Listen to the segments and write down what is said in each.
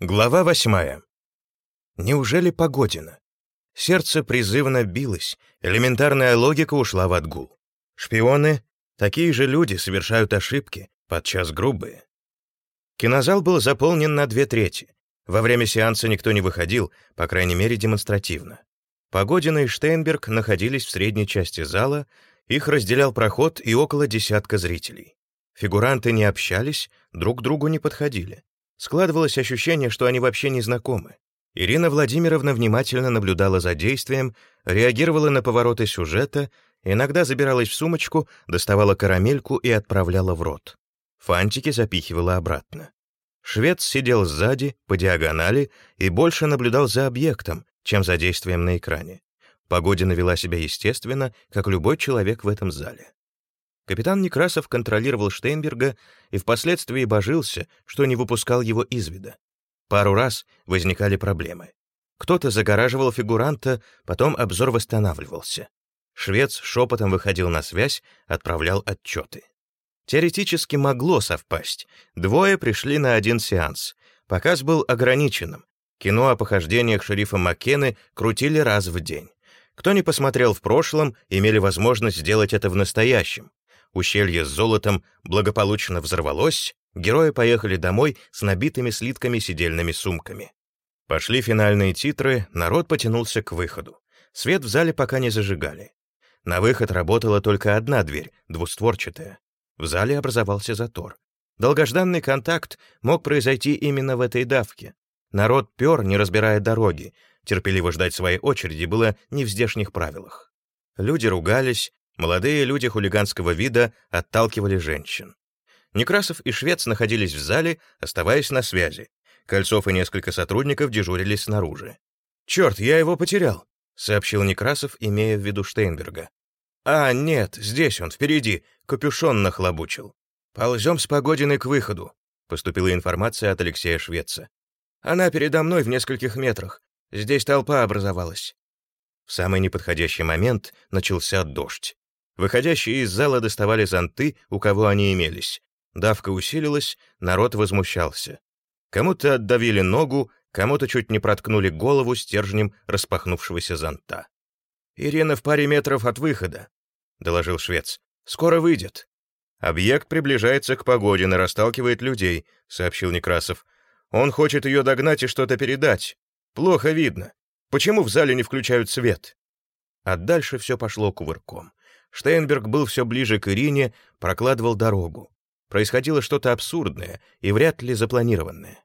Глава восьмая. Неужели Погодина? Сердце призывно билось, элементарная логика ушла в отгул. Шпионы — такие же люди, совершают ошибки, подчас грубые. Кинозал был заполнен на две трети. Во время сеанса никто не выходил, по крайней мере, демонстративно. Погодина и Штейнберг находились в средней части зала, их разделял проход и около десятка зрителей. Фигуранты не общались, друг к другу не подходили. Складывалось ощущение, что они вообще не знакомы. Ирина Владимировна внимательно наблюдала за действием, реагировала на повороты сюжета, иногда забиралась в сумочку, доставала карамельку и отправляла в рот. Фантики запихивала обратно. Швец сидел сзади, по диагонали, и больше наблюдал за объектом, чем за действием на экране. Погодина вела себя естественно, как любой человек в этом зале. Капитан Некрасов контролировал Штейнберга и впоследствии божился, что не выпускал его из вида. Пару раз возникали проблемы. Кто-то загораживал фигуранта, потом обзор восстанавливался. Швец шепотом выходил на связь, отправлял отчеты. Теоретически могло совпасть. Двое пришли на один сеанс. Показ был ограниченным. Кино о похождениях шерифа Маккены крутили раз в день. Кто не посмотрел в прошлом, имели возможность сделать это в настоящем. Ущелье с золотом благополучно взорвалось, герои поехали домой с набитыми слитками сидельными сумками. Пошли финальные титры, народ потянулся к выходу. Свет в зале пока не зажигали. На выход работала только одна дверь, двустворчатая. В зале образовался затор. Долгожданный контакт мог произойти именно в этой давке. Народ пер, не разбирая дороги. Терпеливо ждать своей очереди было не в здешних правилах. Люди ругались, Молодые люди хулиганского вида отталкивали женщин. Некрасов и Швец находились в зале, оставаясь на связи. Кольцов и несколько сотрудников дежурили снаружи. «Черт, я его потерял», — сообщил Некрасов, имея в виду Штейнберга. «А, нет, здесь он, впереди, капюшон нахлобучил. Ползем с Погодиной к выходу», — поступила информация от Алексея Швеца. «Она передо мной в нескольких метрах. Здесь толпа образовалась». В самый неподходящий момент начался дождь. Выходящие из зала доставали зонты, у кого они имелись. Давка усилилась, народ возмущался. Кому-то отдавили ногу, кому-то чуть не проткнули голову стержнем распахнувшегося зонта. «Ирина в паре метров от выхода», — доложил швец. «Скоро выйдет». «Объект приближается к погоде, и расталкивает людей», — сообщил Некрасов. «Он хочет ее догнать и что-то передать. Плохо видно. Почему в зале не включают свет?» А дальше все пошло кувырком. Штейнберг был все ближе к Ирине, прокладывал дорогу. Происходило что-то абсурдное и вряд ли запланированное.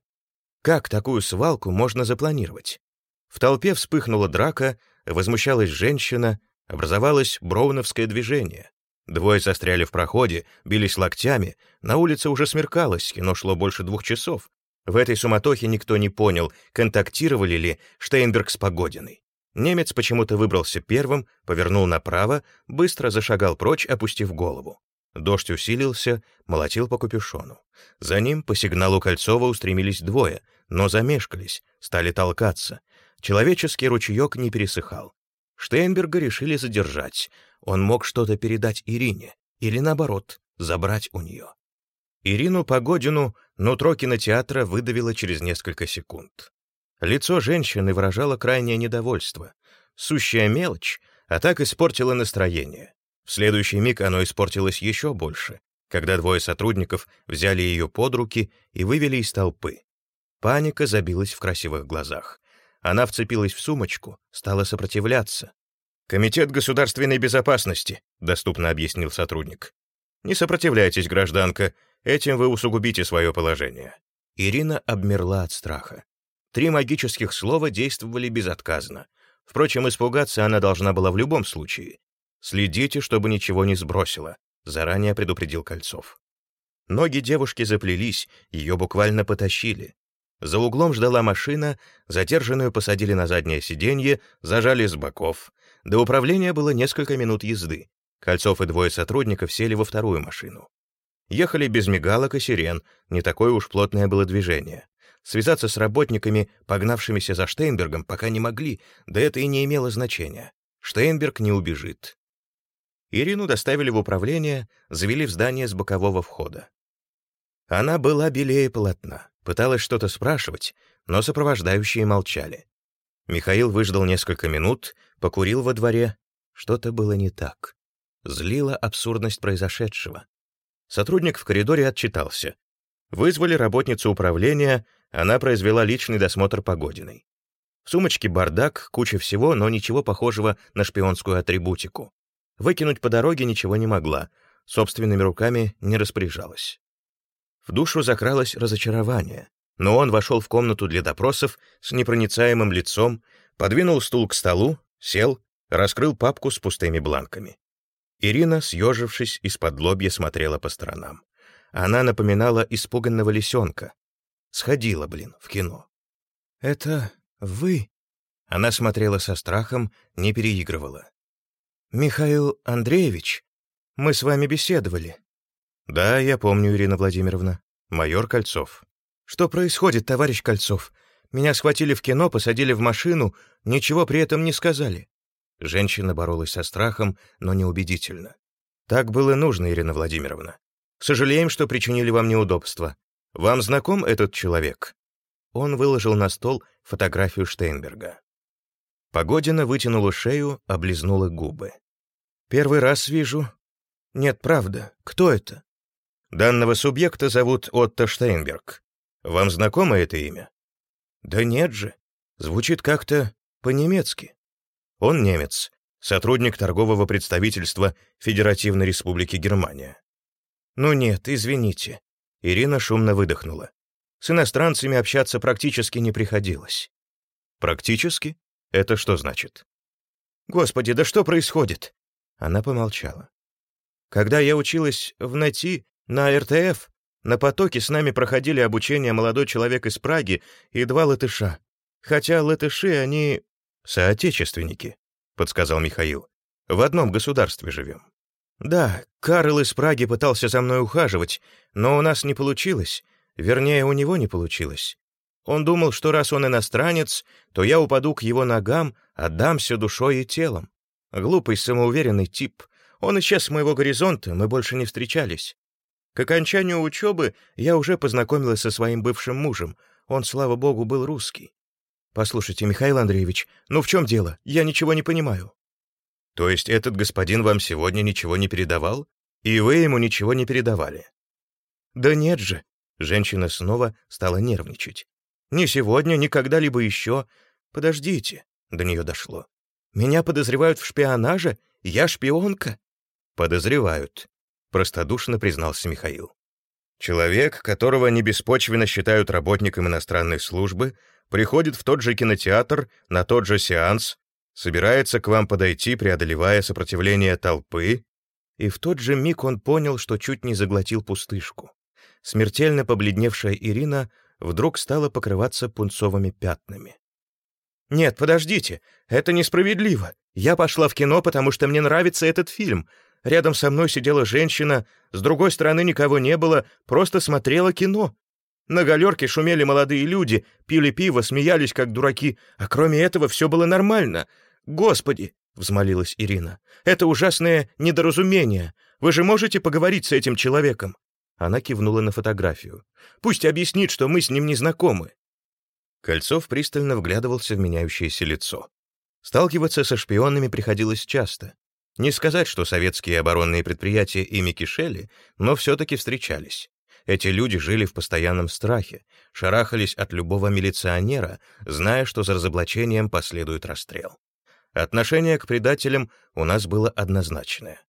Как такую свалку можно запланировать? В толпе вспыхнула драка, возмущалась женщина, образовалось броуновское движение. Двое застряли в проходе, бились локтями, на улице уже смеркалось, кино шло больше двух часов. В этой суматохе никто не понял, контактировали ли Штейнберг с Погодиной. Немец почему-то выбрался первым, повернул направо, быстро зашагал прочь, опустив голову. Дождь усилился, молотил по капюшону. За ним по сигналу Кольцова устремились двое, но замешкались, стали толкаться. Человеческий ручеек не пересыхал. Штейнберга решили задержать. Он мог что-то передать Ирине, или наоборот, забрать у нее. Ирину Погодину нутро кинотеатра выдавило через несколько секунд. Лицо женщины выражало крайнее недовольство. Сущая мелочь, а так испортила настроение. В следующий миг оно испортилось еще больше, когда двое сотрудников взяли ее под руки и вывели из толпы. Паника забилась в красивых глазах. Она вцепилась в сумочку, стала сопротивляться. «Комитет государственной безопасности», — доступно объяснил сотрудник. «Не сопротивляйтесь, гражданка, этим вы усугубите свое положение». Ирина обмерла от страха. Три магических слова действовали безотказно. Впрочем, испугаться она должна была в любом случае. «Следите, чтобы ничего не сбросило», — заранее предупредил Кольцов. Ноги девушки заплелись, ее буквально потащили. За углом ждала машина, задержанную посадили на заднее сиденье, зажали с боков. До управления было несколько минут езды. Кольцов и двое сотрудников сели во вторую машину. Ехали без мигалок и сирен, не такое уж плотное было движение. Связаться с работниками, погнавшимися за Штейнбергом, пока не могли, да это и не имело значения. Штейнберг не убежит. Ирину доставили в управление, завели в здание с бокового входа. Она была белее полотна. пыталась что-то спрашивать, но сопровождающие молчали. Михаил выждал несколько минут, покурил во дворе. Что-то было не так. Злила абсурдность произошедшего. Сотрудник в коридоре отчитался. Вызвали работницу управления, она произвела личный досмотр Погодиной. В сумочке бардак, куча всего, но ничего похожего на шпионскую атрибутику. Выкинуть по дороге ничего не могла, собственными руками не распоряжалась. В душу закралось разочарование, но он вошел в комнату для допросов с непроницаемым лицом, подвинул стул к столу, сел, раскрыл папку с пустыми бланками. Ирина, съежившись, из-под лобья смотрела по сторонам. Она напоминала испуганного лисенка. Сходила, блин, в кино. «Это вы?» Она смотрела со страхом, не переигрывала. «Михаил Андреевич, мы с вами беседовали». «Да, я помню, Ирина Владимировна. Майор Кольцов». «Что происходит, товарищ Кольцов? Меня схватили в кино, посадили в машину, ничего при этом не сказали». Женщина боролась со страхом, но неубедительно. «Так было нужно, Ирина Владимировна. Сожалеем, что причинили вам неудобства. Вам знаком этот человек?» Он выложил на стол фотографию Штейнберга. Погодина вытянула шею, облизнула губы. Первый раз вижу. Нет, правда. Кто это? Данного субъекта зовут Отто Штейнберг. Вам знакомо это имя? Да нет же. Звучит как-то по-немецки. Он немец, сотрудник торгового представительства Федеративной Республики Германия. Ну нет, извините. Ирина шумно выдохнула. С иностранцами общаться практически не приходилось. Практически? Это что значит? Господи, да что происходит? Она помолчала. Когда я училась в НАТИ, на РТФ, на потоке с нами проходили обучение молодой человек из Праги и два латыша. Хотя латыши, они... соотечественники, подсказал Михаил. В одном государстве живем. Да, Карл из Праги пытался за мной ухаживать, но у нас не получилось. Вернее, у него не получилось. Он думал, что раз он иностранец, то я упаду к его ногам, отдамся душой и телом. Глупый, самоуверенный тип. Он исчез с моего горизонта, мы больше не встречались. К окончанию учебы я уже познакомилась со своим бывшим мужем. Он, слава богу, был русский. Послушайте, Михаил Андреевич, ну в чем дело? Я ничего не понимаю. То есть этот господин вам сегодня ничего не передавал? И вы ему ничего не передавали? Да нет же. Женщина снова стала нервничать. Ни сегодня, ни когда-либо еще. Подождите. До нее дошло. Меня подозревают в шпионаже? Я шпионка?» «Подозревают», — простодушно признался Михаил. «Человек, которого не беспочвенно считают работником иностранной службы, приходит в тот же кинотеатр, на тот же сеанс, собирается к вам подойти, преодолевая сопротивление толпы, и в тот же миг он понял, что чуть не заглотил пустышку. Смертельно побледневшая Ирина вдруг стала покрываться пунцовыми пятнами. «Нет, подождите, это несправедливо. Я пошла в кино, потому что мне нравится этот фильм. Рядом со мной сидела женщина, с другой стороны никого не было, просто смотрела кино. На галерке шумели молодые люди, пили пиво, смеялись как дураки, а кроме этого все было нормально. Господи!» — взмолилась Ирина. «Это ужасное недоразумение. Вы же можете поговорить с этим человеком?» Она кивнула на фотографию. «Пусть объяснит, что мы с ним не знакомы». Кольцов пристально вглядывался в меняющееся лицо. Сталкиваться со шпионами приходилось часто. Не сказать, что советские оборонные предприятия ими кишели, но все-таки встречались. Эти люди жили в постоянном страхе, шарахались от любого милиционера, зная, что за разоблачением последует расстрел. Отношение к предателям у нас было однозначное.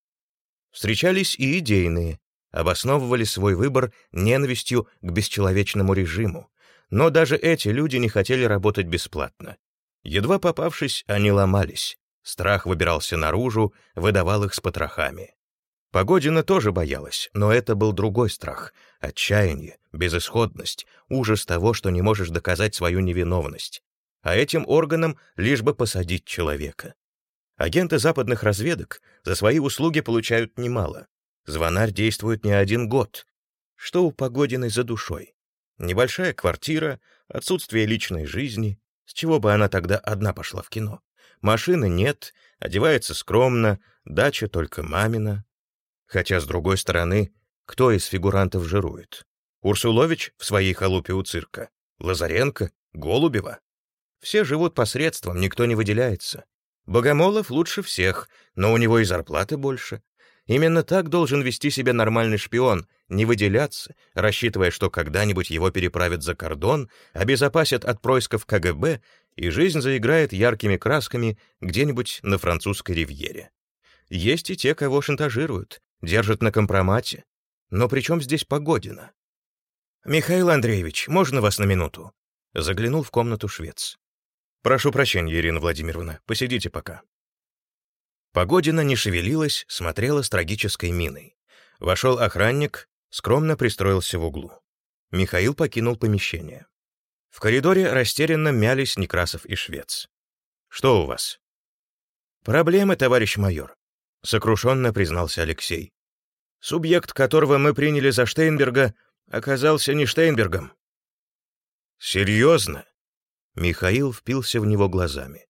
Встречались и идейные, обосновывали свой выбор ненавистью к бесчеловечному режиму, но даже эти люди не хотели работать бесплатно. Едва попавшись, они ломались. Страх выбирался наружу, выдавал их с потрохами. Погодина тоже боялась, но это был другой страх — отчаяние, безысходность, ужас того, что не можешь доказать свою невиновность. А этим органам лишь бы посадить человека. Агенты западных разведок за свои услуги получают немало. Звонарь действует не один год. Что у Погодиной за душой? Небольшая квартира, отсутствие личной жизни. С чего бы она тогда одна пошла в кино? Машины нет, одевается скромно, дача только мамина. Хотя, с другой стороны, кто из фигурантов жирует? Урсулович в своей халупе у цирка, Лазаренко, Голубева. Все живут посредством, никто не выделяется. Богомолов лучше всех, но у него и зарплаты больше. Именно так должен вести себя нормальный шпион, не выделяться, рассчитывая, что когда-нибудь его переправят за кордон, обезопасят от происков КГБ, и жизнь заиграет яркими красками где-нибудь на французской ривьере. Есть и те, кого шантажируют, держат на компромате. Но при чем здесь Погодина? «Михаил Андреевич, можно вас на минуту?» Заглянул в комнату швец. «Прошу прощения, Ирина Владимировна, посидите пока». Погодина не шевелилась, смотрела с трагической миной. Вошел охранник, скромно пристроился в углу. Михаил покинул помещение. В коридоре растерянно мялись Некрасов и Швец. «Что у вас?» «Проблемы, товарищ майор», — сокрушенно признался Алексей. «Субъект, которого мы приняли за Штейнберга, оказался не Штейнбергом». «Серьезно?» Михаил впился в него глазами.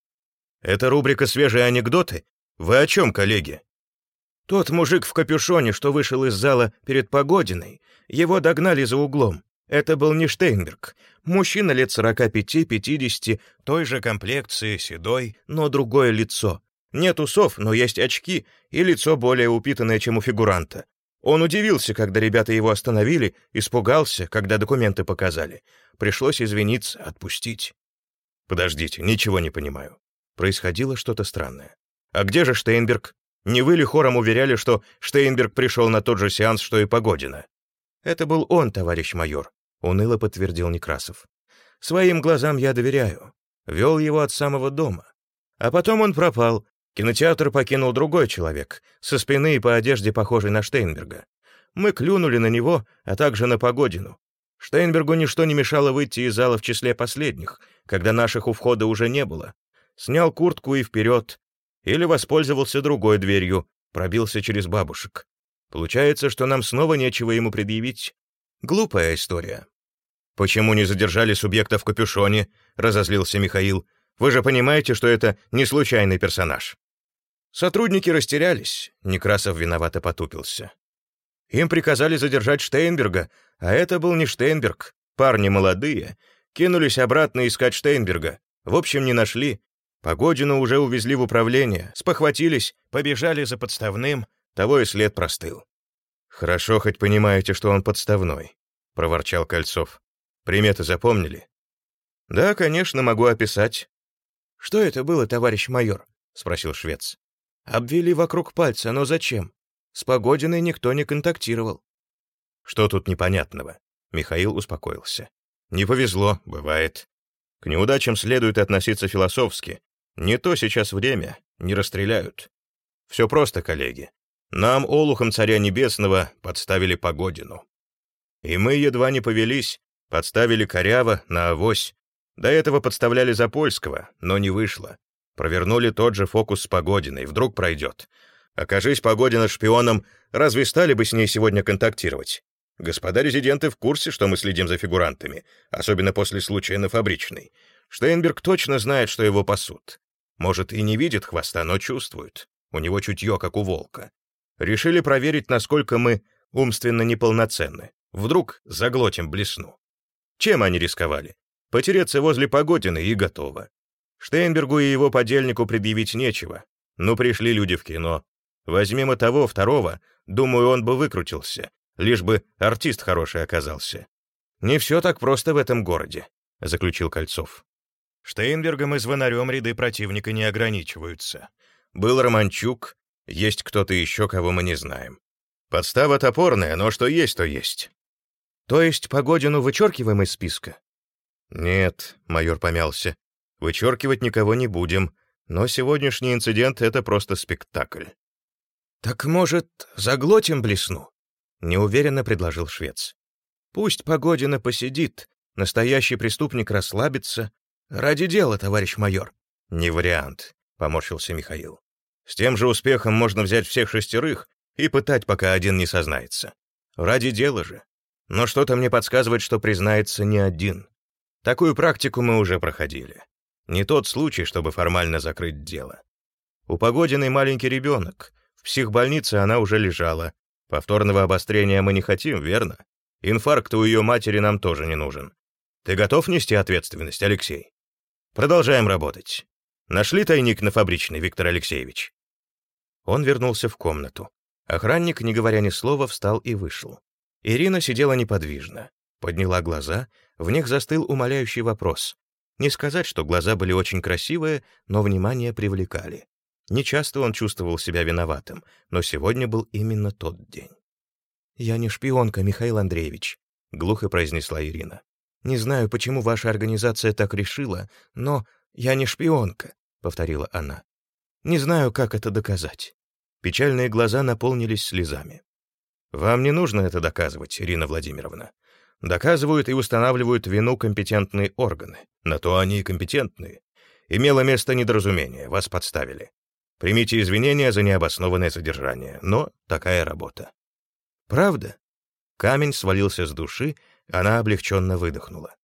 «Это рубрика «Свежие анекдоты»? Вы о чем, коллеги?» «Тот мужик в капюшоне, что вышел из зала перед Погодиной, его догнали за углом. Это был не Штейнберг. Мужчина лет 45-50, той же комплекции, седой, но другое лицо. Нет усов, но есть очки, и лицо более упитанное, чем у фигуранта. Он удивился, когда ребята его остановили, испугался, когда документы показали. Пришлось извиниться, отпустить. Подождите, ничего не понимаю. Происходило что-то странное. А где же Штейнберг? Не вы ли хором уверяли, что Штейнберг пришел на тот же сеанс, что и Погодина? Это был он, товарищ майор, уныло подтвердил Некрасов. Своим глазам я доверяю. Вел его от самого дома. А потом он пропал, Кинотеатр покинул другой человек, со спины и по одежде похожий на Штейнберга. Мы клюнули на него, а также на Погодину. Штейнбергу ничто не мешало выйти из зала в числе последних, когда наших у входа уже не было. Снял куртку и вперед. Или воспользовался другой дверью, пробился через бабушек. Получается, что нам снова нечего ему предъявить. Глупая история. «Почему не задержали субъекта в капюшоне?» — разозлился Михаил. «Вы же понимаете, что это не случайный персонаж». Сотрудники растерялись, Некрасов виновато потупился. Им приказали задержать Штейнберга, а это был не Штейнберг. Парни молодые, кинулись обратно искать Штейнберга. В общем, не нашли. Погодину уже увезли в управление, спохватились, побежали за подставным, того и след простыл. «Хорошо, хоть понимаете, что он подставной», — проворчал Кольцов. «Приметы запомнили?» «Да, конечно, могу описать». «Что это было, товарищ майор?» — спросил швец. Обвели вокруг пальца, но зачем? С Погодиной никто не контактировал. Что тут непонятного? Михаил успокоился. Не повезло, бывает. К неудачам следует относиться философски. Не то сейчас время, не расстреляют. Все просто, коллеги. Нам, олухом царя небесного, подставили Погодину. И мы едва не повелись, подставили коряво на авось. До этого подставляли Запольского, но не вышло. Провернули тот же фокус с Погодиной, вдруг пройдет. Окажись Погодина шпионом, разве стали бы с ней сегодня контактировать? Господа резиденты в курсе, что мы следим за фигурантами, особенно после случая на фабричной. Штейнберг точно знает, что его пасут. Может, и не видит хвоста, но чувствует. У него чутье, как у волка. Решили проверить, насколько мы умственно неполноценны. Вдруг заглотим блесну. Чем они рисковали? Потереться возле Погодины и готово. Штейнбергу и его подельнику предъявить нечего. Ну, пришли люди в кино. Возьмем и того, второго, думаю, он бы выкрутился, лишь бы артист хороший оказался. Не все так просто в этом городе, — заключил Кольцов. Штейнбергом и звонарем ряды противника не ограничиваются. Был Романчук, есть кто-то еще, кого мы не знаем. Подстава топорная, но что есть, то есть. То есть Погодину вычеркиваем из списка? Нет, майор помялся. Вычеркивать никого не будем, но сегодняшний инцидент — это просто спектакль. «Так, может, заглотим блесну?» — неуверенно предложил швец. «Пусть Погодина посидит, настоящий преступник расслабится. Ради дела, товарищ майор». «Не вариант», — поморщился Михаил. «С тем же успехом можно взять всех шестерых и пытать, пока один не сознается. Ради дела же. Но что-то мне подсказывает, что признается не один. Такую практику мы уже проходили. Не тот случай, чтобы формально закрыть дело. У Погодиной маленький ребенок. В психбольнице она уже лежала. Повторного обострения мы не хотим, верно? Инфаркт у ее матери нам тоже не нужен. Ты готов нести ответственность, Алексей? Продолжаем работать. Нашли тайник на фабричный, Виктор Алексеевич?» Он вернулся в комнату. Охранник, не говоря ни слова, встал и вышел. Ирина сидела неподвижно, подняла глаза, в них застыл умоляющий вопрос. Не сказать, что глаза были очень красивые, но внимание привлекали. Нечасто он чувствовал себя виноватым, но сегодня был именно тот день. «Я не шпионка, Михаил Андреевич», — глухо произнесла Ирина. «Не знаю, почему ваша организация так решила, но я не шпионка», — повторила она. «Не знаю, как это доказать». Печальные глаза наполнились слезами. «Вам не нужно это доказывать, Ирина Владимировна. Доказывают и устанавливают вину компетентные органы. На то они и компетентные. Имело место недоразумение, вас подставили. Примите извинения за необоснованное содержание, но такая работа. Правда? Камень свалился с души, она облегченно выдохнула.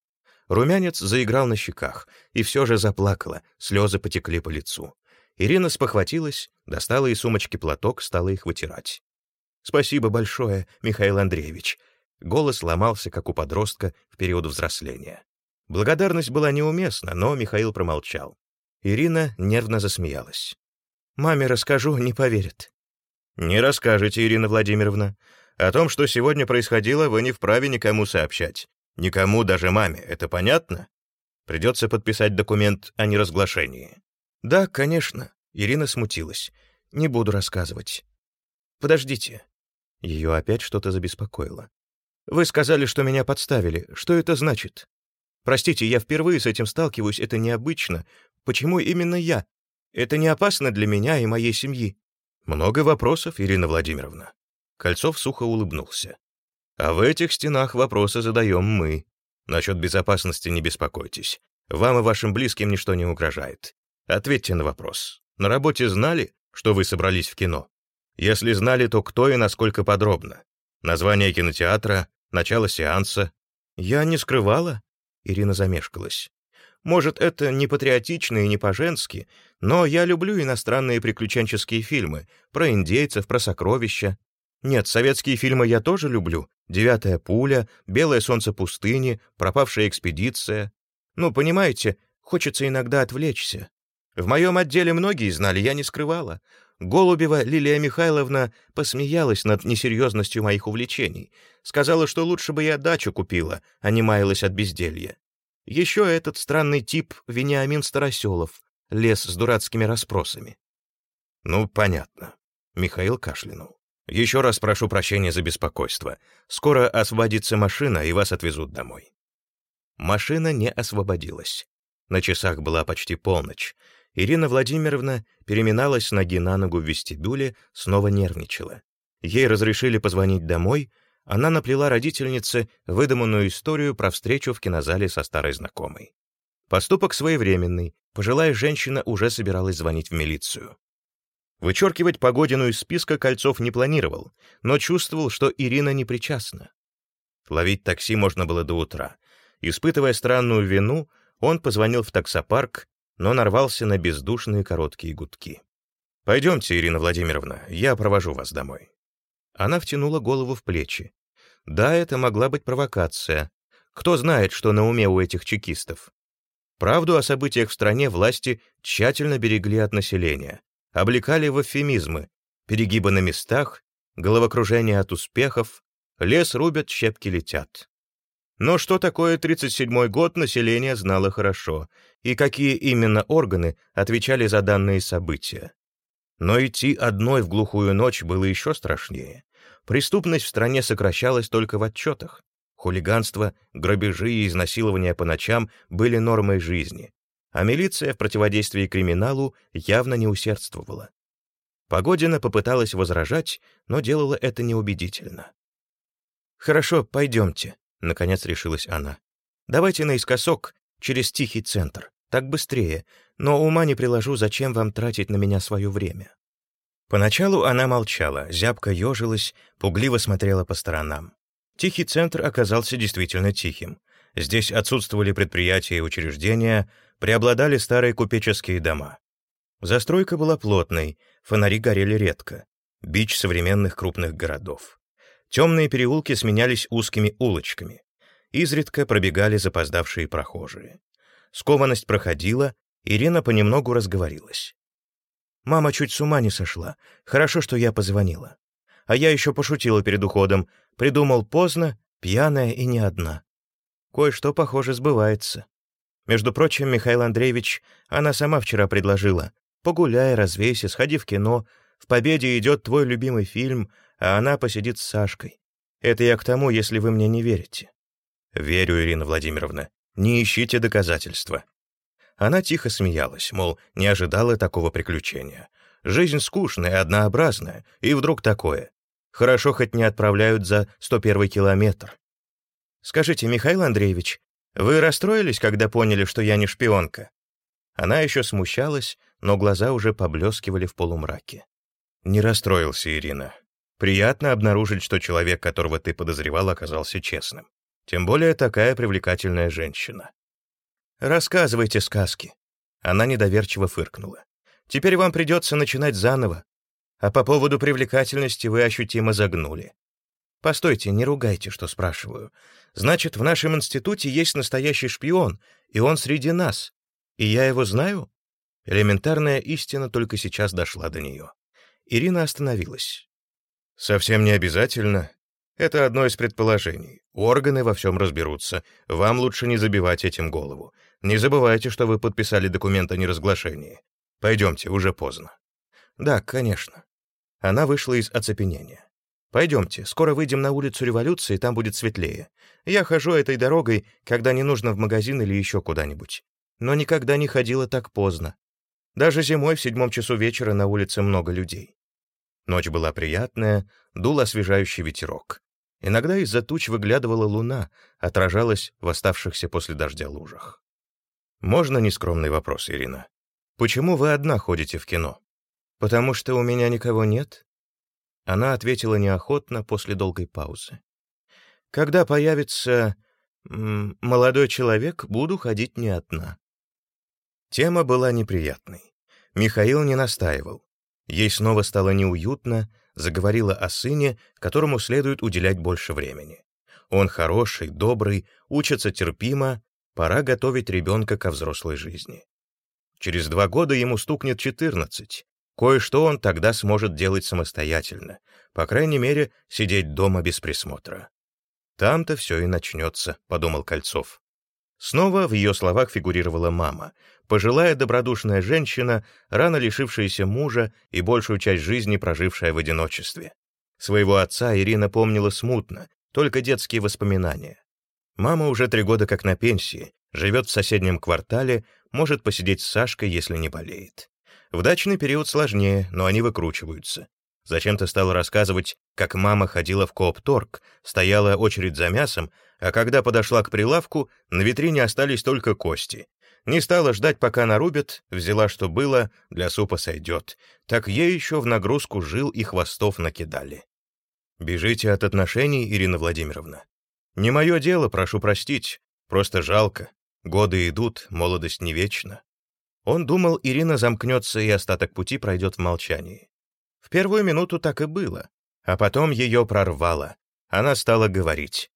Румянец заиграл на щеках, и все же заплакала, слезы потекли по лицу. Ирина спохватилась, достала из сумочки платок, стала их вытирать. «Спасибо большое, Михаил Андреевич». Голос ломался, как у подростка в период взросления. Благодарность была неуместна, но Михаил промолчал. Ирина нервно засмеялась. Маме расскажу, не поверит». «Не расскажете, Ирина Владимировна. О том, что сегодня происходило, вы не вправе никому сообщать. Никому, даже маме. Это понятно? Придется подписать документ о неразглашении». «Да, конечно». Ирина смутилась. «Не буду рассказывать». «Подождите». Ее опять что-то забеспокоило. «Вы сказали, что меня подставили. Что это значит?» «Простите, я впервые с этим сталкиваюсь, это необычно. Почему именно я? Это не опасно для меня и моей семьи. Много вопросов, Ирина Владимировна. Кольцов сухо улыбнулся. А в этих стенах вопросы задаем мы. Насчет безопасности не беспокойтесь. Вам и вашим близким ничто не угрожает. Ответьте на вопрос. На работе знали, что вы собрались в кино? Если знали, то кто и насколько подробно? Название кинотеатра, начало сеанса. Я не скрывала? Ирина замешкалась. Может, это не патриотично и не по-женски, но я люблю иностранные приключенческие фильмы про индейцев, про сокровища. Нет, советские фильмы я тоже люблю. «Девятая пуля», «Белое солнце пустыни», «Пропавшая экспедиция». Ну, понимаете, хочется иногда отвлечься. В моем отделе многие знали, я не скрывала. Голубева Лилия Михайловна посмеялась над несерьезностью моих увлечений. Сказала, что лучше бы я дачу купила, а не маялась от безделья. Еще этот странный тип Вениамин Староселов лез с дурацкими расспросами. «Ну, понятно», — Михаил кашлянул. «Еще раз прошу прощения за беспокойство. Скоро освободится машина, и вас отвезут домой». Машина не освободилась. На часах была почти полночь. Ирина Владимировна переминалась с ноги на ногу в вестибюле, снова нервничала. Ей разрешили позвонить домой, она наплела родительнице выдуманную историю про встречу в кинозале со старой знакомой. Поступок своевременный, пожилая женщина уже собиралась звонить в милицию. Вычеркивать Погодину из списка Кольцов не планировал, но чувствовал, что Ирина не причастна. Ловить такси можно было до утра. Испытывая странную вину, он позвонил в таксопарк, но нарвался на бездушные короткие гудки. «Пойдемте, Ирина Владимировна, я провожу вас домой». Она втянула голову в плечи. Да, это могла быть провокация. Кто знает, что на уме у этих чекистов. Правду о событиях в стране власти тщательно берегли от населения, облекали в эвфемизмы, перегибы на местах, головокружение от успехов, лес рубят, щепки летят. Но что такое 37-й год, население знало хорошо, и какие именно органы отвечали за данные события. Но идти одной в глухую ночь было еще страшнее. Преступность в стране сокращалась только в отчетах. Хулиганство, грабежи и изнасилования по ночам были нормой жизни, а милиция в противодействии криминалу явно не усердствовала. Погодина попыталась возражать, но делала это неубедительно. «Хорошо, пойдемте», — наконец решилась она. «Давайте наискосок, через тихий центр. Так быстрее, но ума не приложу, зачем вам тратить на меня свое время». Поначалу она молчала, зябко ежилась, пугливо смотрела по сторонам. Тихий центр оказался действительно тихим. Здесь отсутствовали предприятия и учреждения, преобладали старые купеческие дома. Застройка была плотной, фонари горели редко. Бич современных крупных городов. Темные переулки сменялись узкими улочками. Изредка пробегали запоздавшие прохожие. Скованность проходила, Ирина понемногу разговорилась. «Мама чуть с ума не сошла. Хорошо, что я позвонила. А я еще пошутила перед уходом. Придумал поздно, пьяная и не одна. Кое-что, похоже, сбывается. Между прочим, Михаил Андреевич, она сама вчера предложила. Погуляй, развейся, сходи в кино. В «Победе» идет твой любимый фильм, а она посидит с Сашкой. Это я к тому, если вы мне не верите. Верю, Ирина Владимировна. Не ищите доказательства. Она тихо смеялась, мол, не ожидала такого приключения. Жизнь скучная, однообразная, и вдруг такое. Хорошо хоть не отправляют за 101 километр. Скажите, Михаил Андреевич, вы расстроились, когда поняли, что я не шпионка? Она еще смущалась, но глаза уже поблескивали в полумраке. Не расстроился, Ирина. Приятно обнаружить, что человек, которого ты подозревал, оказался честным. Тем более такая привлекательная женщина. Рассказывайте сказки. Она недоверчиво фыркнула. Теперь вам придется начинать заново. А по поводу привлекательности вы ощутимо загнули. Постойте, не ругайте, что спрашиваю. Значит, в нашем институте есть настоящий шпион, и он среди нас. И я его знаю? Элементарная истина только сейчас дошла до нее. Ирина остановилась. Совсем не обязательно. Это одно из предположений. Органы во всем разберутся. Вам лучше не забивать этим голову. Не забывайте, что вы подписали документ о неразглашении. Пойдемте, уже поздно. Да, конечно. Она вышла из оцепенения. Пойдемте, скоро выйдем на улицу Революции, там будет светлее. Я хожу этой дорогой, когда не нужно в магазин или еще куда-нибудь. Но никогда не ходила так поздно. Даже зимой в седьмом часу вечера на улице много людей. Ночь была приятная, дул освежающий ветерок. Иногда из-за туч выглядывала луна, отражалась в оставшихся после дождя лужах. «Можно нескромный вопрос, Ирина? Почему вы одна ходите в кино? Потому что у меня никого нет?» Она ответила неохотно после долгой паузы. «Когда появится молодой человек, буду ходить не одна». Тема была неприятной. Михаил не настаивал. Ей снова стало неуютно, заговорила о сыне, которому следует уделять больше времени. Он хороший, добрый, учится терпимо, пора готовить ребенка ко взрослой жизни. Через два года ему стукнет 14. Кое-что он тогда сможет делать самостоятельно, по крайней мере, сидеть дома без присмотра. «Там-то все и начнется», — подумал Кольцов. Снова в ее словах фигурировала мама, пожилая добродушная женщина, рано лишившаяся мужа и большую часть жизни прожившая в одиночестве. Своего отца Ирина помнила смутно, только детские воспоминания. Мама уже три года как на пенсии, живет в соседнем квартале, может посидеть с Сашкой, если не болеет. В дачный период сложнее, но они выкручиваются. Зачем-то стала рассказывать, как мама ходила в Коопторг, стояла очередь за мясом, а когда подошла к прилавку, на витрине остались только кости. Не стала ждать, пока нарубят, взяла, что было, для супа сойдет. Так ей еще в нагрузку жил и хвостов накидали. «Бежите от отношений, Ирина Владимировна. Не мое дело, прошу простить. Просто жалко. Годы идут, молодость не вечна». Он думал, Ирина замкнется и остаток пути пройдет в молчании. В первую минуту так и было, а потом ее прорвало. Она стала говорить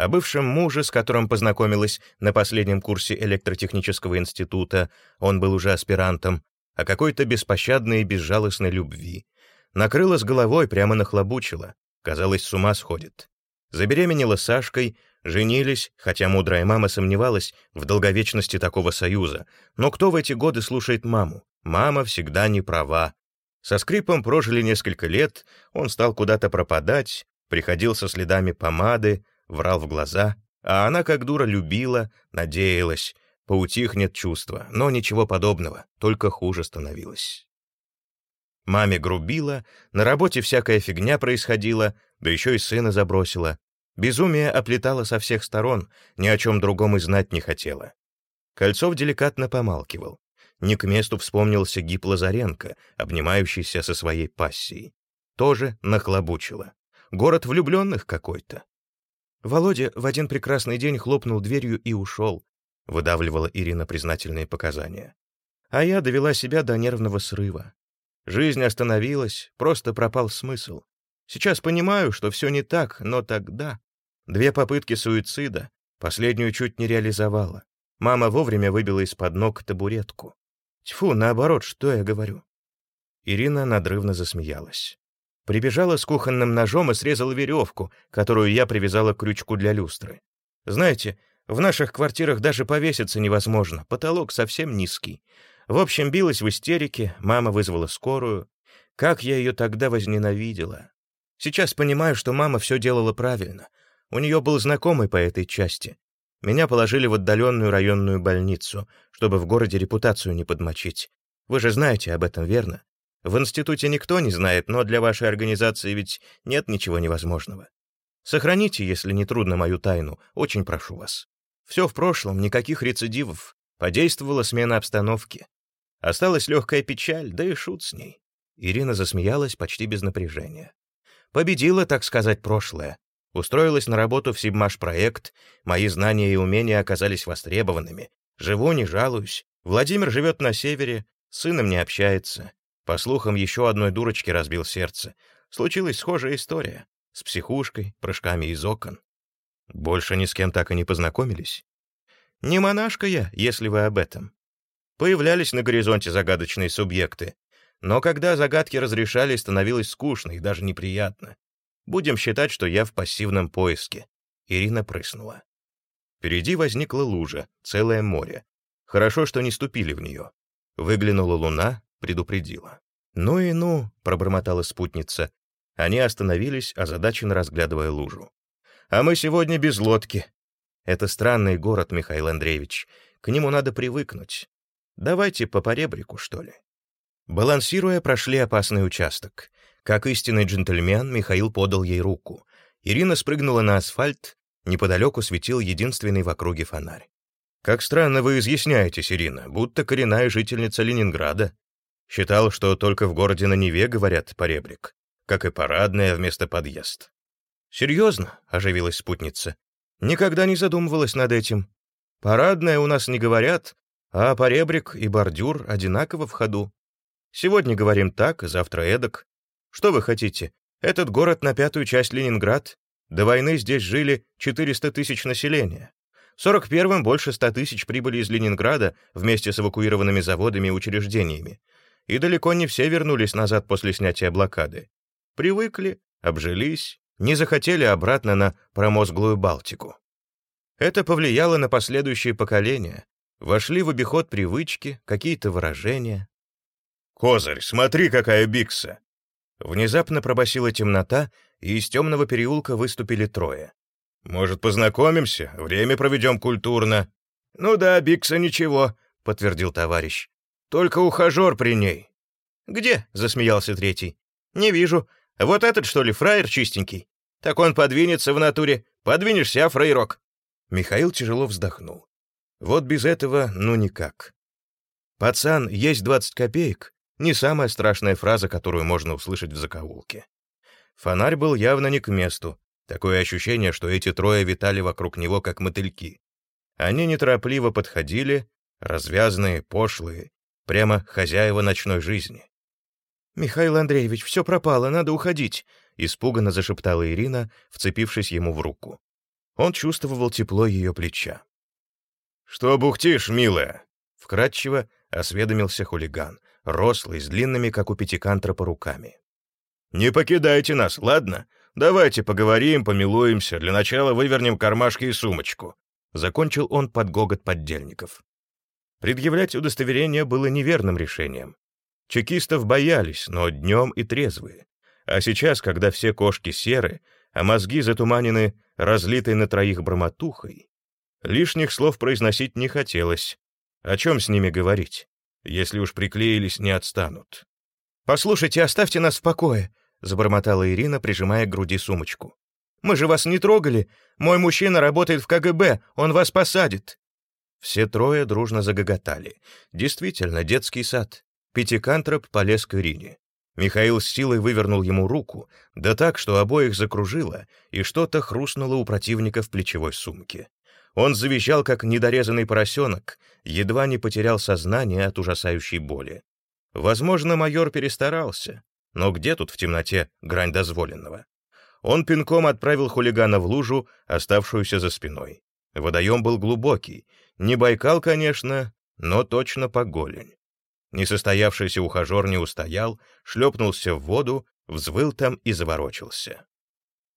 о бывшем муже, с которым познакомилась на последнем курсе электротехнического института, он был уже аспирантом, о какой-то беспощадной и безжалостной любви. Накрыла с головой, прямо нахлобучила. Казалось, с ума сходит. Забеременела Сашкой, женились, хотя мудрая мама сомневалась в долговечности такого союза. Но кто в эти годы слушает маму? Мама всегда не права. Со скрипом прожили несколько лет, он стал куда-то пропадать, приходил со следами помады, врал в глаза, а она как дура любила, надеялась, поутихнет чувство, но ничего подобного, только хуже становилось. Маме грубила, на работе всякая фигня происходила, да еще и сына забросила. Безумие оплетало со всех сторон, ни о чем другом и знать не хотела. Кольцов деликатно помалкивал. Не к месту вспомнился Гип Лазаренко, обнимающийся со своей пассией. Тоже нахлобучило. Город влюбленных какой-то. Володя в один прекрасный день хлопнул дверью и ушел, выдавливала Ирина признательные показания. А я довела себя до нервного срыва. Жизнь остановилась, просто пропал смысл. Сейчас понимаю, что все не так, но тогда... Две попытки суицида, последнюю чуть не реализовала. Мама вовремя выбила из-под ног табуретку. Тьфу, наоборот, что я говорю? Ирина надрывно засмеялась. Прибежала с кухонным ножом и срезала веревку, которую я привязала к крючку для люстры. Знаете, в наших квартирах даже повеситься невозможно, потолок совсем низкий. В общем, билась в истерике, мама вызвала скорую. Как я ее тогда возненавидела. Сейчас понимаю, что мама все делала правильно. У нее был знакомый по этой части. Меня положили в отдаленную районную больницу, чтобы в городе репутацию не подмочить. Вы же знаете об этом, верно? В институте никто не знает, но для вашей организации ведь нет ничего невозможного. Сохраните, если не трудно, мою тайну, очень прошу вас. Все в прошлом, никаких рецидивов. Подействовала смена обстановки. Осталась легкая печаль, да и шут с ней. Ирина засмеялась почти без напряжения. Победила, так сказать, прошлое. Устроилась на работу в Сибмаш-проект, мои знания и умения оказались востребованными. Живу, не жалуюсь. Владимир живет на севере, с сыном не общается. По слухам, еще одной дурочке разбил сердце. Случилась схожая история. С психушкой, прыжками из окон. Больше ни с кем так и не познакомились? Не монашка я, если вы об этом. Появлялись на горизонте загадочные субъекты. Но когда загадки разрешались, становилось скучно и даже неприятно. Будем считать, что я в пассивном поиске. Ирина прыснула. Впереди возникла лужа, целое море. Хорошо, что не ступили в нее. Выглянула луна, предупредила. «Ну и ну», — пробормотала спутница. Они остановились, озадаченно разглядывая лужу. «А мы сегодня без лодки. Это странный город, Михаил Андреевич. К нему надо привыкнуть. Давайте по поребрику, что ли». Балансируя, прошли опасный участок. Как истинный джентльмен, Михаил подал ей руку. Ирина спрыгнула на асфальт, неподалеку светил единственный в округе фонарь. «Как странно вы изъясняетесь, Ирина, будто коренная жительница Ленинграда. Считал, что только в городе на Неве говорят поребрик, как и парадная вместо подъезд». «Серьезно?» — оживилась спутница. «Никогда не задумывалась над этим. Парадная у нас не говорят, а поребрик и бордюр одинаково в ходу. Сегодня говорим так, завтра эдак. Что вы хотите? Этот город на пятую часть Ленинград. До войны здесь жили 400 тысяч населения. В 41-м больше 100 тысяч прибыли из Ленинграда вместе с эвакуированными заводами и учреждениями. И далеко не все вернулись назад после снятия блокады. Привыкли, обжились, не захотели обратно на промозглую Балтику. Это повлияло на последующие поколения. Вошли в обиход привычки, какие-то выражения. «Козырь, смотри, какая бикса!» Внезапно пробасила темнота, и из темного переулка выступили трое. «Может, познакомимся? Время проведем культурно». «Ну да, бикса ничего», — подтвердил товарищ. «Только ухажер при ней». «Где?» — засмеялся третий. «Не вижу. Вот этот, что ли, фраер чистенький? Так он подвинется в натуре. Подвинешься, а, фраерок?» Михаил тяжело вздохнул. «Вот без этого ну никак. Пацан, есть двадцать копеек, не самая страшная фраза, которую можно услышать в закоулке. Фонарь был явно не к месту. Такое ощущение, что эти трое витали вокруг него, как мотыльки. Они неторопливо подходили, развязные, пошлые, прямо хозяева ночной жизни. «Михаил Андреевич, все пропало, надо уходить», — испуганно зашептала Ирина, вцепившись ему в руку. Он чувствовал тепло ее плеча. «Что бухтишь, милая?» — вкратчиво осведомился хулиган, рослый, с длинными, как у пятикантропа, руками. «Не покидайте нас, ладно? Давайте поговорим, помилуемся, для начала вывернем кармашки и сумочку». Закончил он под гогот поддельников. Предъявлять удостоверение было неверным решением. Чекистов боялись, но днем и трезвые. А сейчас, когда все кошки серы, а мозги затуманены разлитой на троих бромотухой, лишних слов произносить не хотелось. О чем с ними говорить? Если уж приклеились, не отстанут. «Послушайте, оставьте нас в покое», — забормотала Ирина, прижимая к груди сумочку. «Мы же вас не трогали. Мой мужчина работает в КГБ, он вас посадит». Все трое дружно загоготали. Действительно, детский сад. Пятикантроп полез к Ирине. Михаил с силой вывернул ему руку, да так, что обоих закружило, и что-то хрустнуло у противника в плечевой сумке. Он завизжал, как недорезанный поросенок, едва не потерял сознание от ужасающей боли. Возможно, майор перестарался. но где тут в темноте грань дозволенного? Он пинком отправил хулигана в лужу, оставшуюся за спиной. Водоем был глубокий. Не Байкал, конечно, но точно по голень. Несостоявшийся ухажер не устоял, шлепнулся в воду, взвыл там и заворочился.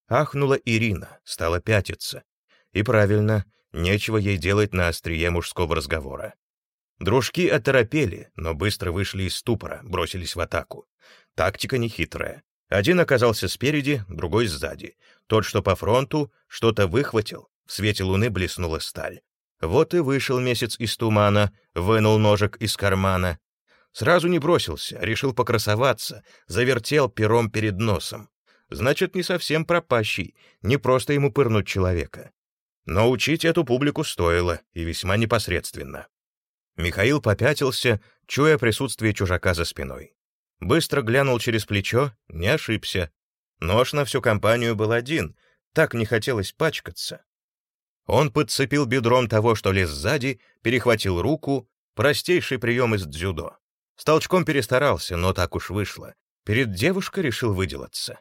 Ахнула Ирина, стала пятиться. И правильно, нечего ей делать на острие мужского разговора. Дружки оторопели, но быстро вышли из ступора, бросились в атаку. Тактика нехитрая. Один оказался спереди, другой сзади. Тот, что по фронту, что-то выхватил, в свете луны блеснула сталь. Вот и вышел месяц из тумана, вынул ножик из кармана. Сразу не бросился, решил покрасоваться, завертел пером перед носом. Значит, не совсем пропащий, не просто ему пырнуть человека. Но учить эту публику стоило, и весьма непосредственно. Михаил попятился, чуя присутствие чужака за спиной. Быстро глянул через плечо, не ошибся. Нож на всю компанию был один, так не хотелось пачкаться. Он подцепил бедром того, что лез сзади, перехватил руку, простейший прием из дзюдо. С толчком перестарался, но так уж вышло. Перед девушкой решил выделаться.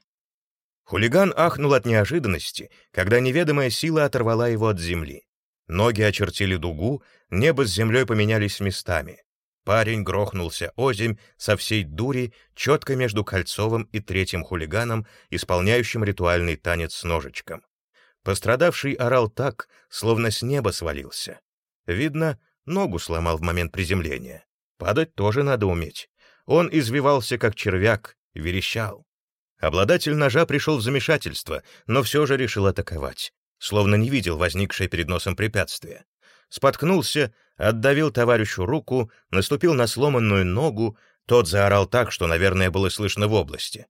Хулиган ахнул от неожиданности, когда неведомая сила оторвала его от земли. Ноги очертили дугу, небо с землей поменялись местами. Парень грохнулся озимь со всей дури, четко между Кольцовым и третьим хулиганом, исполняющим ритуальный танец с ножичком. Пострадавший орал так, словно с неба свалился. Видно, ногу сломал в момент приземления. Падать тоже надо уметь. Он извивался, как червяк, верещал. Обладатель ножа пришел в замешательство, но все же решил атаковать, словно не видел возникшее перед носом препятствие. Споткнулся, отдавил товарищу руку, наступил на сломанную ногу, тот заорал так, что, наверное, было слышно в области.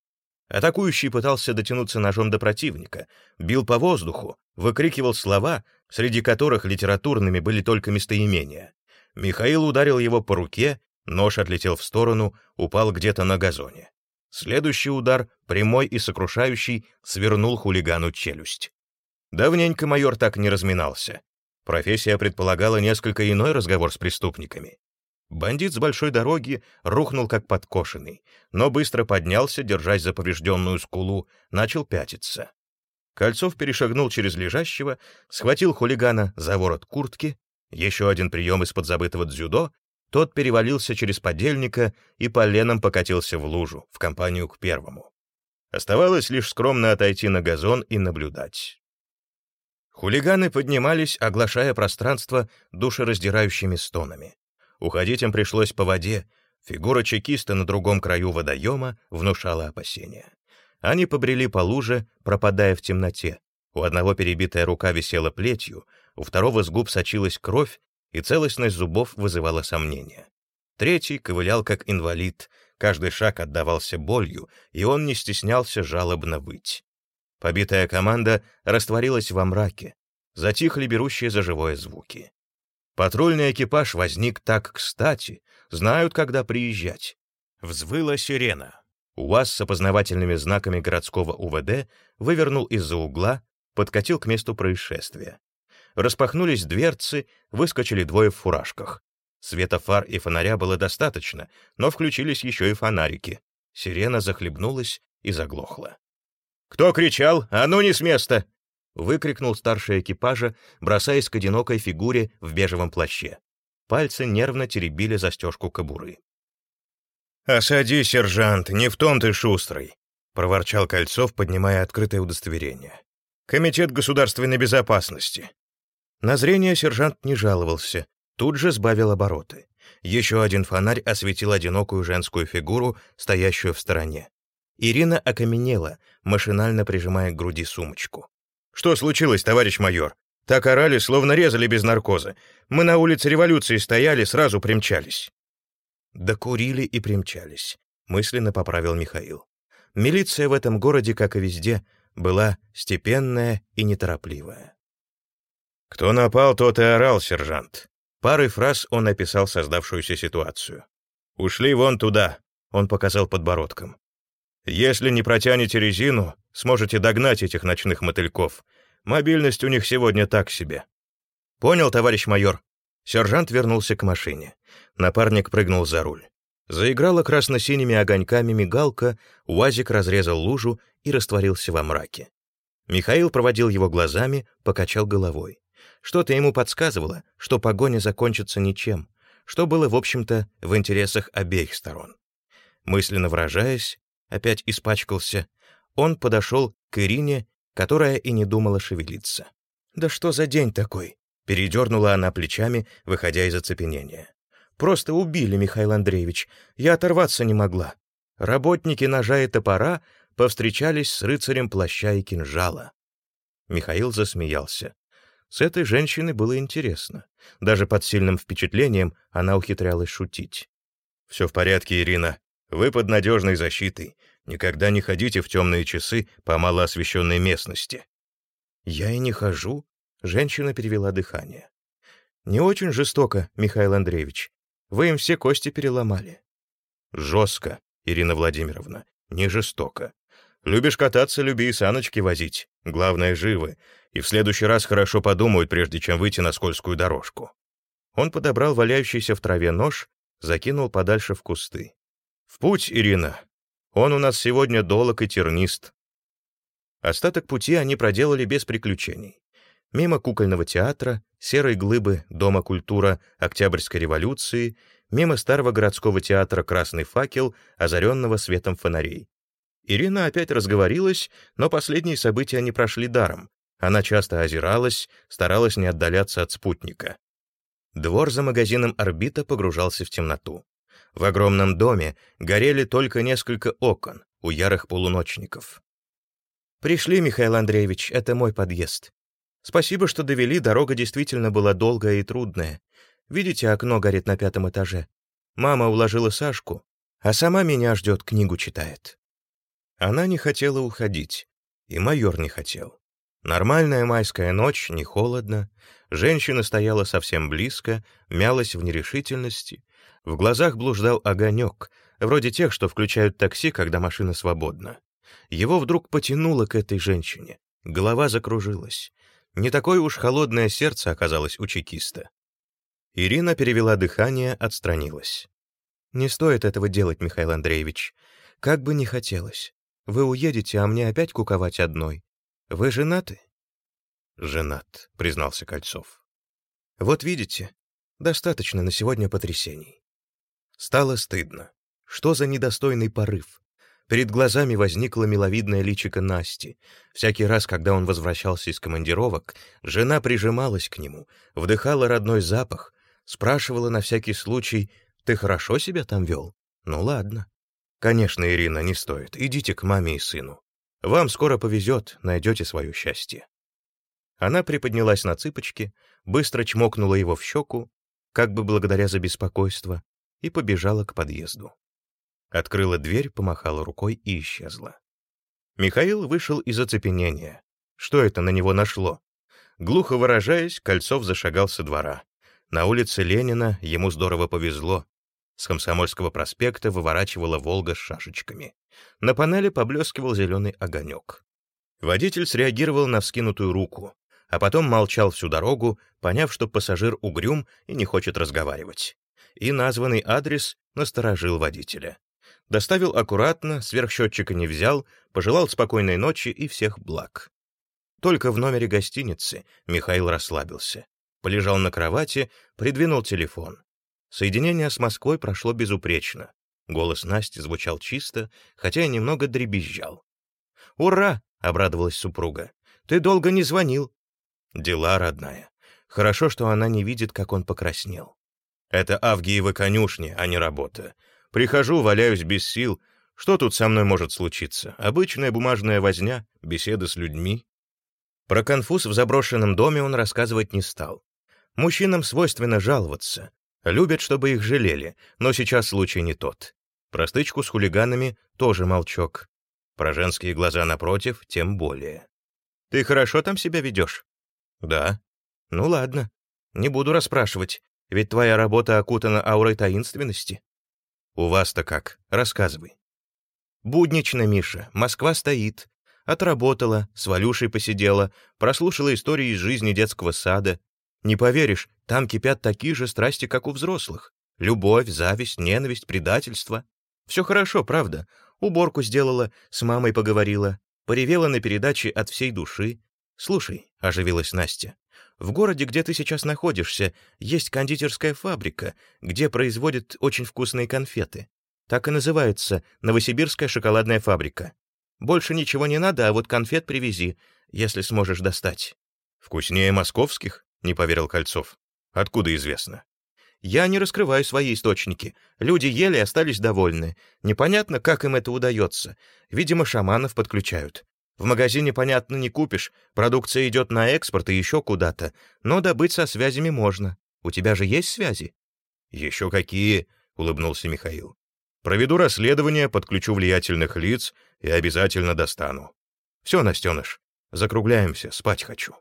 Атакующий пытался дотянуться ножом до противника, бил по воздуху, выкрикивал слова, среди которых литературными были только местоимения. Михаил ударил его по руке, нож отлетел в сторону, упал где-то на газоне. Следующий удар, прямой и сокрушающий, свернул хулигану челюсть. Давненько майор так не разминался. Профессия предполагала несколько иной разговор с преступниками. Бандит с большой дороги рухнул как подкошенный, но быстро поднялся, держась за поврежденную скулу, начал пятиться. Кольцов перешагнул через лежащего, схватил хулигана за ворот куртки, еще один прием из-под забытого дзюдо, тот перевалился через подельника и поленом покатился в лужу, в компанию к первому. Оставалось лишь скромно отойти на газон и наблюдать. Хулиганы поднимались, оглашая пространство душераздирающими стонами. Уходить им пришлось по воде. Фигура чекиста на другом краю водоема внушала опасения. Они побрели по луже, пропадая в темноте. У одного перебитая рука висела плетью, у второго с губ сочилась кровь, и целостность зубов вызывала сомнения. Третий ковылял как инвалид, каждый шаг отдавался болью, и он не стеснялся жалобно выть. Побитая команда растворилась во мраке, затихли берущие за живое звуки. Патрульный экипаж возник так кстати, знают, когда приезжать. Взвыла сирена. УАЗ с опознавательными знаками городского УВД вывернул из-за угла, подкатил к месту происшествия. Распахнулись дверцы, выскочили двое в фуражках. Света фар и фонаря было достаточно, но включились еще и фонарики. Сирена захлебнулась и заглохла. «Кто кричал? А ну не с места!» — выкрикнул старший экипажа, бросаясь к одинокой фигуре в бежевом плаще. Пальцы нервно теребили застежку кобуры. «Осади, сержант, не в том ты шустрый», — проворчал Кольцов, поднимая открытое удостоверение. «Комитет государственной безопасности». На зрение сержант не жаловался, тут же сбавил обороты. Еще один фонарь осветил одинокую женскую фигуру, стоящую в стороне. Ирина окаменела, машинально прижимая к груди сумочку. «Что случилось, товарищ майор? Так орали, словно резали без наркоза. Мы на улице революции стояли, сразу примчались». «Докурили и примчались», — мысленно поправил Михаил. Милиция в этом городе, как и везде, была степенная и неторопливая. «Кто напал, тот и орал, сержант». Парой фраз он описал создавшуюся ситуацию. «Ушли вон туда», — он показал подбородком. Если не протянете резину, сможете догнать этих ночных мотыльков. Мобильность у них сегодня так себе». «Понял, товарищ майор». Сержант вернулся к машине. Напарник прыгнул за руль. Заиграла красно-синими огоньками мигалка, УАЗик разрезал лужу и растворился во мраке. Михаил проводил его глазами, покачал головой. Что-то ему подсказывало, что погоня закончится ничем, что было, в общем-то, в интересах обеих сторон. Мысленно выражаясь, опять испачкался, он подошел к Ирине, которая и не думала шевелиться. «Да что за день такой?» — передернула она плечами, выходя из оцепенения. «Просто убили, Михаил Андреевич. Я оторваться не могла. Работники ножа и топора повстречались с рыцарем плаща и кинжала». Михаил засмеялся. С этой женщиной было интересно. Даже под сильным впечатлением она ухитрялась шутить. «Все в порядке, Ирина. Вы под надежной защитой. Никогда не ходите в темные часы по малоосвещенной местности». «Я и не хожу», — женщина перевела дыхание. «Не очень жестоко, Михаил Андреевич. Вы им все кости переломали». «Жестко, Ирина Владимировна, не жестоко. Любишь кататься, люби и саночки возить. Главное, живы. И в следующий раз хорошо подумают, прежде чем выйти на скользкую дорожку». Он подобрал валяющийся в траве нож, закинул подальше в кусты. «В путь, Ирина. Он у нас сегодня долог и тернист». Остаток пути они проделали без приключений. Мимо кукольного театра, серой глыбы Дома культура Октябрьской революции, мимо старого городского театра «Красный факел», озаренного светом фонарей. Ирина опять разговорилась, но последние события не прошли даром. Она часто озиралась, старалась не отдаляться от спутника. Двор за магазином «Орбита» погружался в темноту. В огромном доме горели только несколько окон у ярых полуночников. «Пришли, Михаил Андреевич, это мой подъезд. Спасибо, что довели, дорога действительно была долгая и трудная. Видите, окно горит на пятом этаже. Мама уложила Сашку, а сама меня ждет, книгу читает». Она не хотела уходить, и майор не хотел. Нормальная майская ночь, не холодно, женщина стояла совсем близко, мялась в нерешительности, в глазах блуждал огонек, вроде тех, что включают такси, когда машина свободна. Его вдруг потянуло к этой женщине, голова закружилась. Не такое уж холодное сердце оказалось у чекиста. Ирина перевела дыхание, отстранилась. «Не стоит этого делать, Михаил Андреевич. Как бы ни хотелось. Вы уедете, а мне опять куковать одной. Вы женаты?» «Женат», — признался Кольцов. «Вот видите, достаточно на сегодня потрясений». Стало стыдно. Что за недостойный порыв? Перед глазами возникла миловидная личико Насти. Всякий раз, когда он возвращался из командировок, жена прижималась к нему, вдыхала родной запах, спрашивала на всякий случай, «Ты хорошо себя там вел?» «Ну ладно». «Конечно, Ирина, не стоит. Идите к маме и сыну. Вам скоро повезет, найдете свое счастье». Она приподнялась на цыпочки, быстро чмокнула его в щеку, как бы благодаря за беспокойство, и побежала к подъезду. Открыла дверь, помахала рукой и исчезла. Михаил вышел из оцепенения. Что это на него нашло? Глухо выражаясь, Кольцов зашагал со двора. На улице Ленина ему здорово повезло. С Комсомольского проспекта выворачивала «Волга» с шашечками. На панели поблескивал зеленый огонек. Водитель среагировал на вскинутую руку, а потом молчал всю дорогу, поняв, что пассажир угрюм и не хочет разговаривать. И названный адрес насторожил водителя. Доставил аккуратно, сверхсчетчика не взял, пожелал спокойной ночи и всех благ. Только в номере гостиницы Михаил расслабился. Полежал на кровати, придвинул телефон. Соединение с Москвой прошло безупречно. Голос Насти звучал чисто, хотя и немного дребезжал. «Ура!» — обрадовалась супруга. «Ты долго не звонил». «Дела, родная. Хорошо, что она не видит, как он покраснел. Это Авгиевы конюшни, а не работа. Прихожу, валяюсь без сил. Что тут со мной может случиться? Обычная бумажная возня, беседа с людьми». Про конфуз в заброшенном доме он рассказывать не стал. Мужчинам свойственно жаловаться, Любят, чтобы их жалели, но сейчас случай не тот. Про стычку с хулиганами тоже молчок. Про женские глаза напротив тем более. «Ты хорошо там себя ведешь?» «Да». «Ну ладно. Не буду расспрашивать, ведь твоя работа окутана аурой таинственности». «У вас-то как? Рассказывай». «Буднично, Миша. Москва стоит. Отработала, с Валюшей посидела, прослушала истории из жизни детского сада. Не поверишь, там кипят такие же страсти, как у взрослых. Любовь, зависть, ненависть, предательство. Все хорошо, правда. Уборку сделала, с мамой поговорила, поревела на передаче от всей души. Слушай, оживилась Настя, в городе, где ты сейчас находишься, есть кондитерская фабрика, где производят очень вкусные конфеты. Так и называется Новосибирская шоколадная фабрика. Больше ничего не надо, а вот конфет привези, если сможешь достать. Вкуснее московских? Не поверил Кольцов. Откуда известно? Я не раскрываю свои источники. Люди ели и остались довольны. Непонятно, как им это удается. Видимо, шаманов подключают. В магазине, понятно, не купишь. Продукция идет на экспорт и еще куда-то. Но добыть со связями можно. У тебя же есть связи? Еще какие? улыбнулся Михаил. Проведу расследование, подключу влиятельных лиц и обязательно достану. Все, Настеныш, закругляемся, спать хочу.